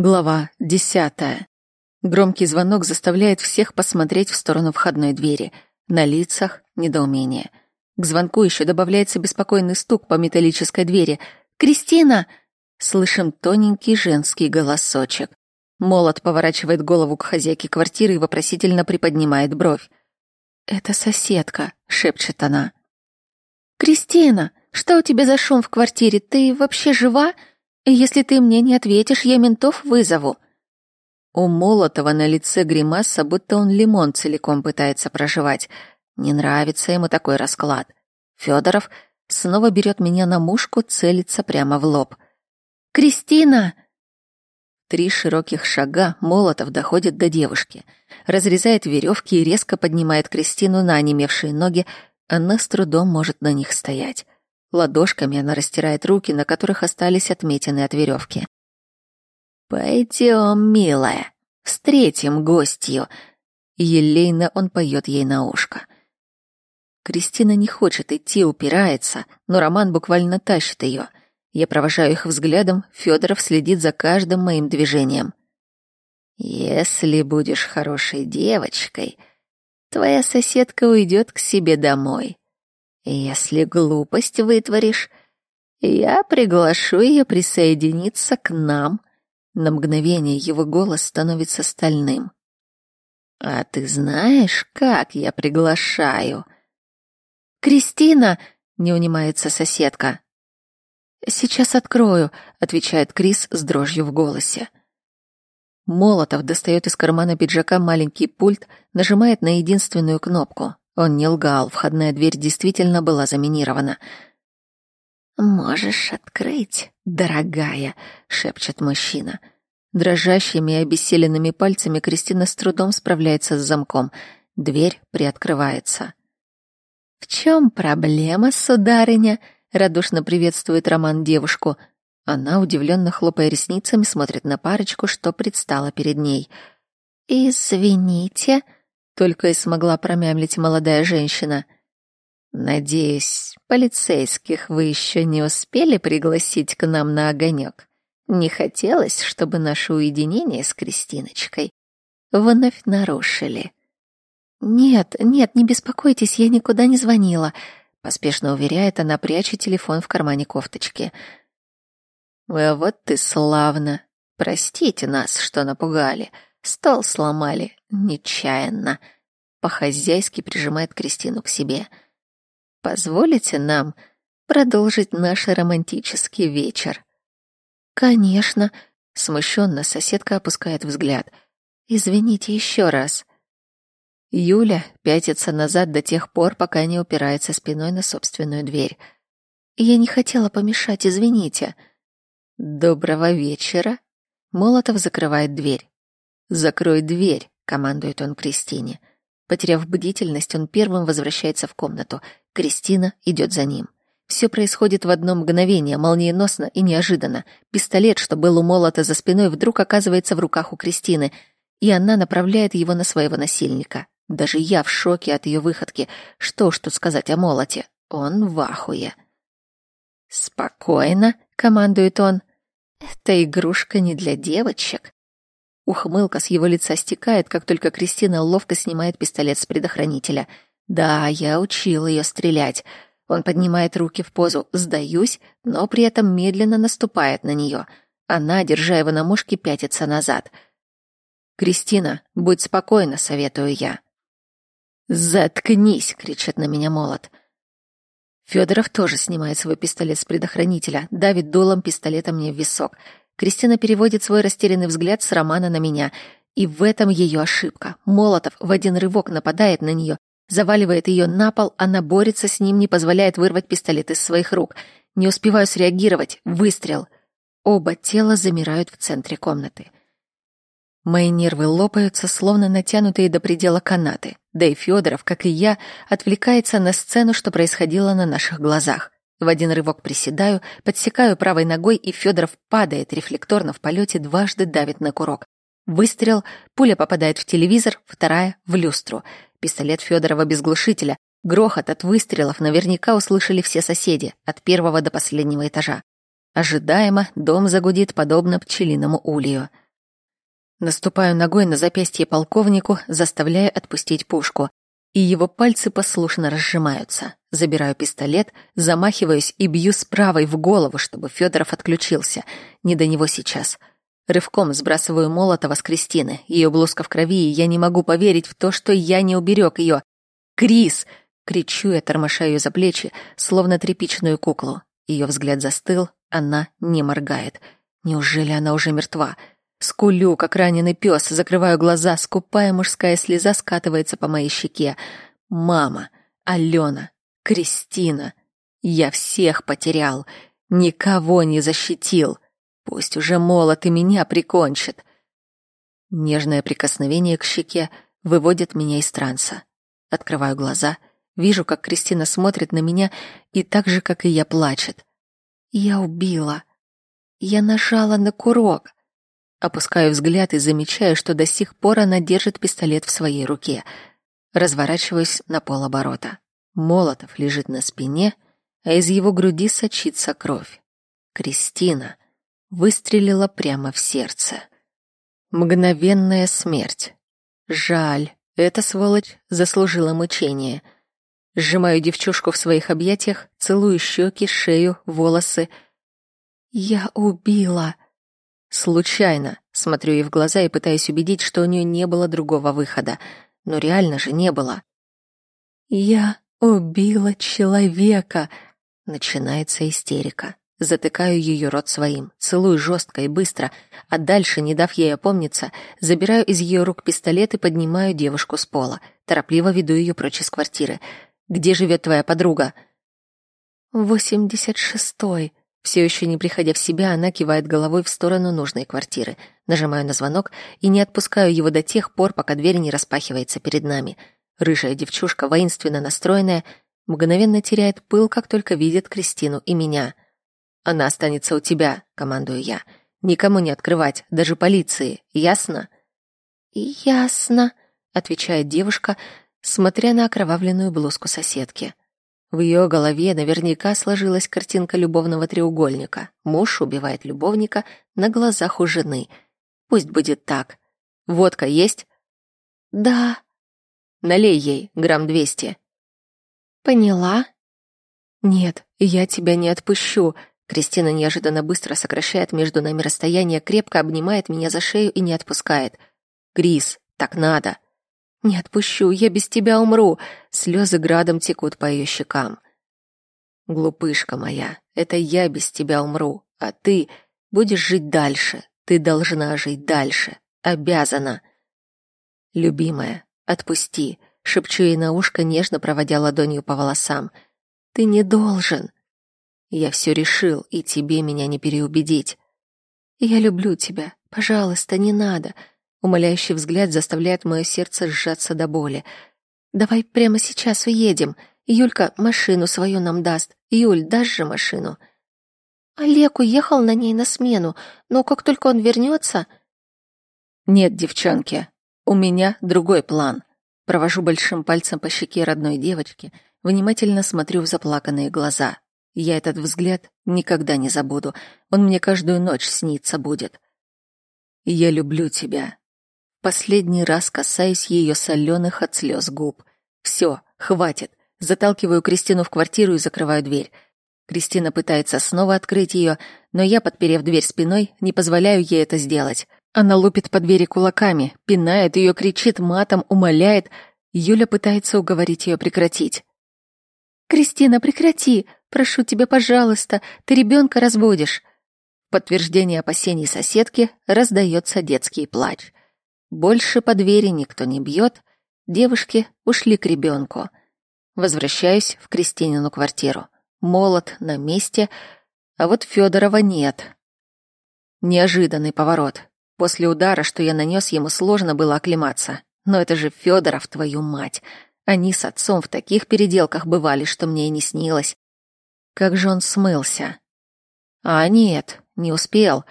Глава десятая. Громкий звонок заставляет всех посмотреть в сторону входной двери. На лицах недоумение. К звонку еще добавляется беспокойный стук по металлической двери. «Кристина!» Слышим тоненький женский голосочек. Молот поворачивает голову к хозяйке квартиры и вопросительно приподнимает бровь. «Это соседка», — шепчет она. «Кристина, что у тебя за шум в квартире? Ты вообще жива?» Если ты мне не ответишь, я ментов вызову». У Молотова на лице гримаса, будто он лимон целиком пытается проживать. Не нравится ему такой расклад. Федоров снова берет меня на мушку, целится прямо в лоб. «Кристина!» Три широких шага Молотов доходит до девушки, разрезает веревки и резко поднимает Кристину на онемевшие ноги, она с трудом может на них стоять. Ладошками она растирает руки, на которых остались отметины от веревки. «Пойдем, милая, встретим гостью!» Елейно он поет ей на ушко. Кристина не хочет идти, упирается, но Роман буквально тащит ее. Я провожаю их взглядом, Федоров следит за каждым моим движением. «Если будешь хорошей девочкой, твоя соседка уйдет к себе домой. Если глупость вытворишь, я приглашу ее присоединиться к нам. На мгновение его голос становится стальным. А ты знаешь, как я приглашаю? Кристина, не унимается соседка. Сейчас открою, отвечает Крис с дрожью в голосе. Молотов достает из кармана пиджака маленький пульт, нажимает на единственную кнопку. Он не лгал, входная дверь действительно была заминирована. «Можешь открыть, дорогая», — шепчет мужчина. Дрожащими и обессиленными пальцами Кристина с трудом справляется с замком. Дверь приоткрывается. «В чем проблема, сударыня?» — радушно приветствует Роман девушку. Она, удивленно хлопая ресницами, смотрит на парочку, что предстала перед ней. «Извините», только и смогла промямлить молодая женщина. Надеюсь, полицейских вы еще не успели пригласить к нам на огонек. Не хотелось, чтобы наше уединение с Кристиночкой вновь нарушили. Нет, нет, не беспокойтесь, я никуда не звонила, поспешно уверяет она, пряча телефон в кармане кофточки. А вот ты славно. Простите нас, что напугали. Стол сломали нечаянно. По-хозяйски прижимает Кристину к себе. Позволите нам продолжить наш романтический вечер? Конечно. Смущенно соседка опускает взгляд. Извините еще раз. Юля пятится назад до тех пор, пока не упирается спиной на собственную дверь. Я не хотела помешать, извините. Доброго вечера. Молотов закрывает дверь. «Закрой дверь», — командует он Кристине. Потеряв бдительность, он первым возвращается в комнату. Кристина идет за ним. Все происходит в одно мгновение, молниеносно и неожиданно. Пистолет, что был у молота за спиной, вдруг оказывается в руках у Кристины, и она направляет его на своего насильника. Даже я в шоке от ее выходки. Что ж тут сказать о молоте? Он в ахуе. «Спокойно», — командует он. «Эта игрушка не для девочек. Ухмылка с его лица стекает, как только Кристина ловко снимает пистолет с предохранителя. Да, я учил ее стрелять. Он поднимает руки в позу «сдаюсь», но при этом медленно наступает на нее. Она, держа его на мушке, пятится назад. «Кристина, будь спокойна», — советую я. «Заткнись!» — кричит на меня молот. Федоров тоже снимает свой пистолет с предохранителя, давит дулом пистолета мне в висок — Кристина переводит свой растерянный взгляд с Романа на меня. И в этом ее ошибка. Молотов в один рывок нападает на нее, заваливает ее на пол, она борется с ним, не позволяет вырвать пистолет из своих рук. Не успеваю среагировать. Выстрел. Оба тела замирают в центре комнаты. Мои нервы лопаются, словно натянутые до предела канаты. Да и Федоров, как и я, отвлекается на сцену, что происходило на наших глазах. В один рывок приседаю, подсекаю правой ногой, и Федоров падает рефлекторно в полете, дважды давит на курок. Выстрел, пуля попадает в телевизор, вторая — в люстру. Пистолет Федорова без глушителя. Грохот от выстрелов наверняка услышали все соседи, от первого до последнего этажа. Ожидаемо дом загудит подобно пчелиному улью. Наступаю ногой на запястье полковнику, заставляя отпустить пушку. И его пальцы послушно разжимаются. Забираю пистолет, замахиваюсь и бью с правой в голову, чтобы Федоров отключился. Не до него сейчас. Рывком сбрасываю Молотова с Кристины. Ее блузка в крови, и я не могу поверить в то, что я не уберег ее. «Крис!» — кричу я, тормоша ее за плечи, словно тряпичную куклу. Ее взгляд застыл, она не моргает. Неужели она уже мертва? Скулю, как раненый пес, закрываю глаза, скупая мужская слеза скатывается по моей щеке. Мама, Алена, Кристина. Я всех потерял, никого не защитил. Пусть уже молот и меня прикончит. Нежное прикосновение к щеке выводит меня из транса. Открываю глаза, вижу, как Кристина смотрит на меня и так же, как и я, плачет. Я убила. Я нажала на курок. Опускаю взгляд и замечаю, что до сих пор она держит пистолет в своей руке. Разворачиваюсь на полоборота. Молотов лежит на спине, а из его груди сочится кровь. Кристина выстрелила прямо в сердце. Мгновенная смерть. Жаль, эта сволочь заслужила мучение. Сжимаю девчушку в своих объятиях, целую щеки, шею, волосы. «Я убила!» Случайно. Смотрю ей в глаза и пытаюсь убедить, что у нее не было другого выхода. Но реально же не было. «Я убила человека!» Начинается истерика. Затыкаю ее рот своим, целую жестко и быстро, а дальше, не дав ей опомниться, забираю из ее рук пистолет и поднимаю девушку с пола. Торопливо веду ее прочь из квартиры. «Где живет твоя подруга?» «Восемьдесят шестой», все еще не приходя в себя, она кивает головой в сторону нужной квартиры. Нажимаю на звонок и не отпускаю его до тех пор, пока дверь не распахивается перед нами. Рыжая девчушка, воинственно настроенная, мгновенно теряет пыл, как только видит Кристину и меня. «Она останется у тебя», — командую я. «Никому не открывать, даже полиции. Ясно?» «Ясно», — отвечает девушка, смотря на окровавленную блузку соседки. В ее голове наверняка сложилась картинка любовного треугольника. Муж убивает любовника на глазах у жены. Пусть будет так. Водка есть? Да. Налей ей грамм двести. Поняла? Нет, я тебя не отпущу. Кристина неожиданно быстро сокращает между нами расстояние, крепко обнимает меня за шею и не отпускает. Крис, так надо. «Не отпущу, я без тебя умру!» Слезы градом текут по ее щекам. «Глупышка моя, это я без тебя умру, а ты будешь жить дальше. Ты должна жить дальше. Обязана!» «Любимая, отпусти!» — шепчу ей на ушко, нежно проводя ладонью по волосам. «Ты не должен!» «Я все решил, и тебе меня не переубедить!» «Я люблю тебя. Пожалуйста, не надо!» Умоляющий взгляд заставляет мое сердце сжаться до боли. «Давай прямо сейчас уедем. Юлька машину свою нам даст. Юль, дашь же машину?» Олег уехал на ней на смену, но как только он вернется... «Нет, девчонки, у меня другой план». Провожу большим пальцем по щеке родной девочки, внимательно смотрю в заплаканные глаза. Я этот взгляд никогда не забуду, он мне каждую ночь снится будет. «Я люблю тебя, Последний раз касаюсь ее соленых от слез губ. Все, хватит. Заталкиваю Кристину в квартиру и закрываю дверь. Кристина пытается снова открыть ее, но я, подперев дверь спиной, не позволяю ей это сделать. Она лупит по двери кулаками, пинает ее, кричит матом, умоляет. Юля пытается уговорить ее прекратить. «Кристина, прекрати! Прошу тебя, пожалуйста, ты ребенка разводишь!» Подтверждение опасений соседки раздается детский плач. Больше по двери никто не бьет. Девушки ушли к ребенку. Возвращаюсь в Кристинину квартиру. Молот на месте, а вот Федорова нет. Неожиданный поворот. После удара, что я нанес, ему сложно было оклематься. Но это же Федоров, твою мать. Они с отцом в таких переделках бывали, что мне и не снилось. Как же он смылся? А нет, не успел.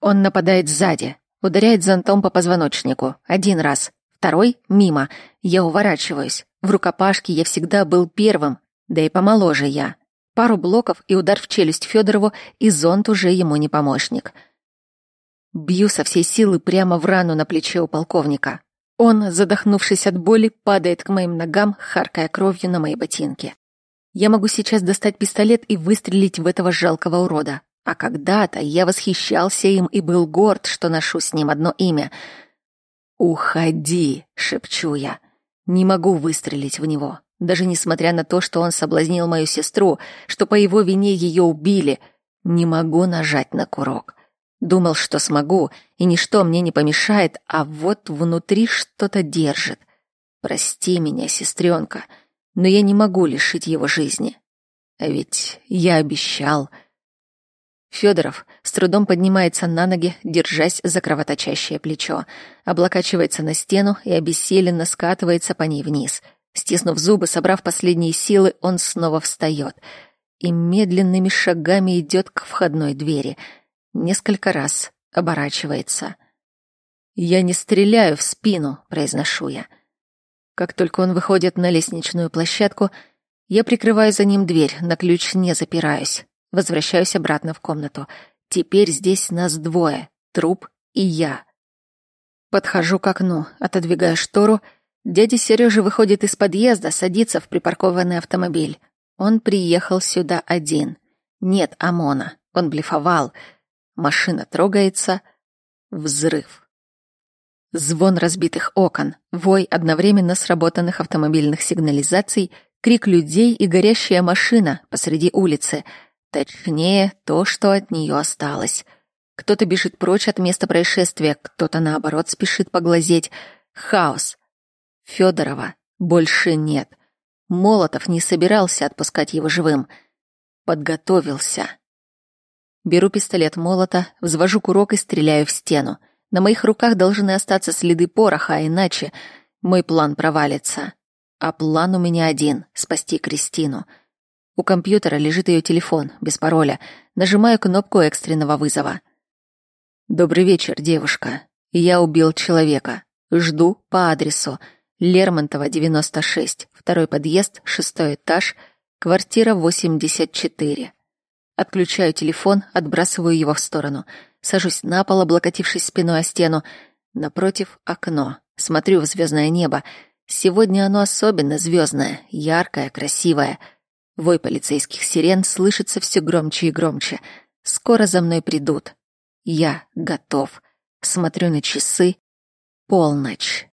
Он нападает сзади, Ударяет зонтом по позвоночнику. Один раз. Второй — мимо. Я уворачиваюсь. В рукопашке я всегда был первым, да и помоложе я. Пару блоков и удар в челюсть Федорову, и зонт уже ему не помощник. Бью со всей силы прямо в рану на плече у полковника. Он, задохнувшись от боли, падает к моим ногам, харкая кровью на мои ботинки. Я могу сейчас достать пистолет и выстрелить в этого жалкого урода. А когда-то я восхищался им и был горд, что ношу с ним одно имя. «Уходи!» — шепчу я. Не могу выстрелить в него. Даже несмотря на то, что он соблазнил мою сестру, что по его вине ее убили, не могу нажать на курок. Думал, что смогу, и ничто мне не помешает, а вот внутри что-то держит. Прости меня, сестренка, но я не могу лишить его жизни. А ведь я обещал. Федоров с трудом поднимается на ноги, держась за кровоточащее плечо, облокачивается на стену и обессиленно скатывается по ней вниз. Стиснув зубы, собрав последние силы, он снова встает и медленными шагами идет к входной двери — Несколько раз оборачивается. «Я не стреляю в спину», — произношу я. Как только он выходит на лестничную площадку, я прикрываю за ним дверь, на ключ не запираюсь. Возвращаюсь обратно в комнату. Теперь здесь нас двое — труп и я. Подхожу к окну, отодвигаю штору. Дядя Сережа выходит из подъезда, садится в припаркованный автомобиль. Он приехал сюда один. Нет ОМОНа. Он блефовал — Машина трогается. Взрыв. Звон разбитых окон, вой одновременно сработанных автомобильных сигнализаций, крик людей и горящая машина посреди улицы. Точнее, то, что от нее осталось. Кто-то бежит прочь от места происшествия, кто-то, наоборот, спешит поглазеть. Хаос. Федорова больше нет. Молотов не собирался отпускать его живым. Подготовился. Беру пистолет молота, взвожу курок и стреляю в стену. На моих руках должны остаться следы пороха, а иначе мой план провалится. А план у меня один — спасти Кристину. У компьютера лежит ее телефон, без пароля. Нажимаю кнопку экстренного вызова. «Добрый вечер, девушка. Я убил человека. Жду по адресу. Лермонтова, 96, второй подъезд, шестой этаж, квартира 84. Отключаю телефон, отбрасываю его в сторону. Сажусь на пол, облокотившись спиной о стену. Напротив — окно. Смотрю в звездное небо. Сегодня оно особенно звездное, яркое, красивое. Вой полицейских сирен слышится все громче и громче. Скоро за мной придут. Я готов. Смотрю на часы. Полночь.